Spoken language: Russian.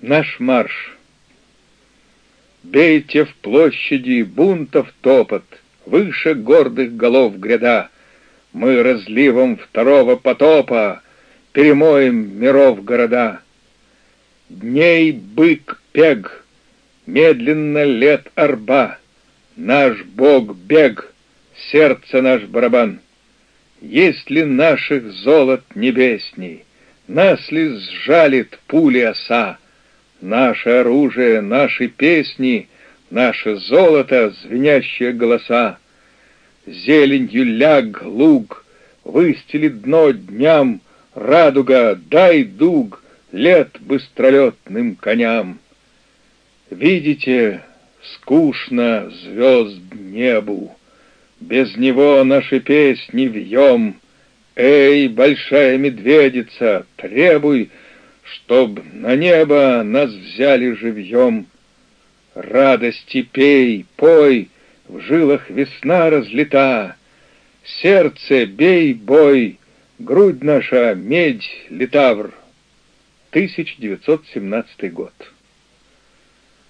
Наш марш. Бейте в площади бунтов топот, Выше гордых голов гряда. Мы разливом второго потопа Перемоем миров города. Дней бык пег, медленно лет арба, Наш бог бег, сердце наш барабан. Есть ли наших золот небесней, Нас ли сжалит пули оса, Наше оружие, наши песни, Наше золото, звенящие голоса. Зеленью ляг, луг, Выстелит дно дням, Радуга, дай дуг, Лет быстролетным коням. Видите, скучно звезд небу, Без него наши песни вьем. Эй, большая медведица, требуй, Чтоб на небо нас взяли живьем. Радости пей, пой, в жилах весна разлита, Сердце бей, бой, грудь наша медь, литавр. 1917 год.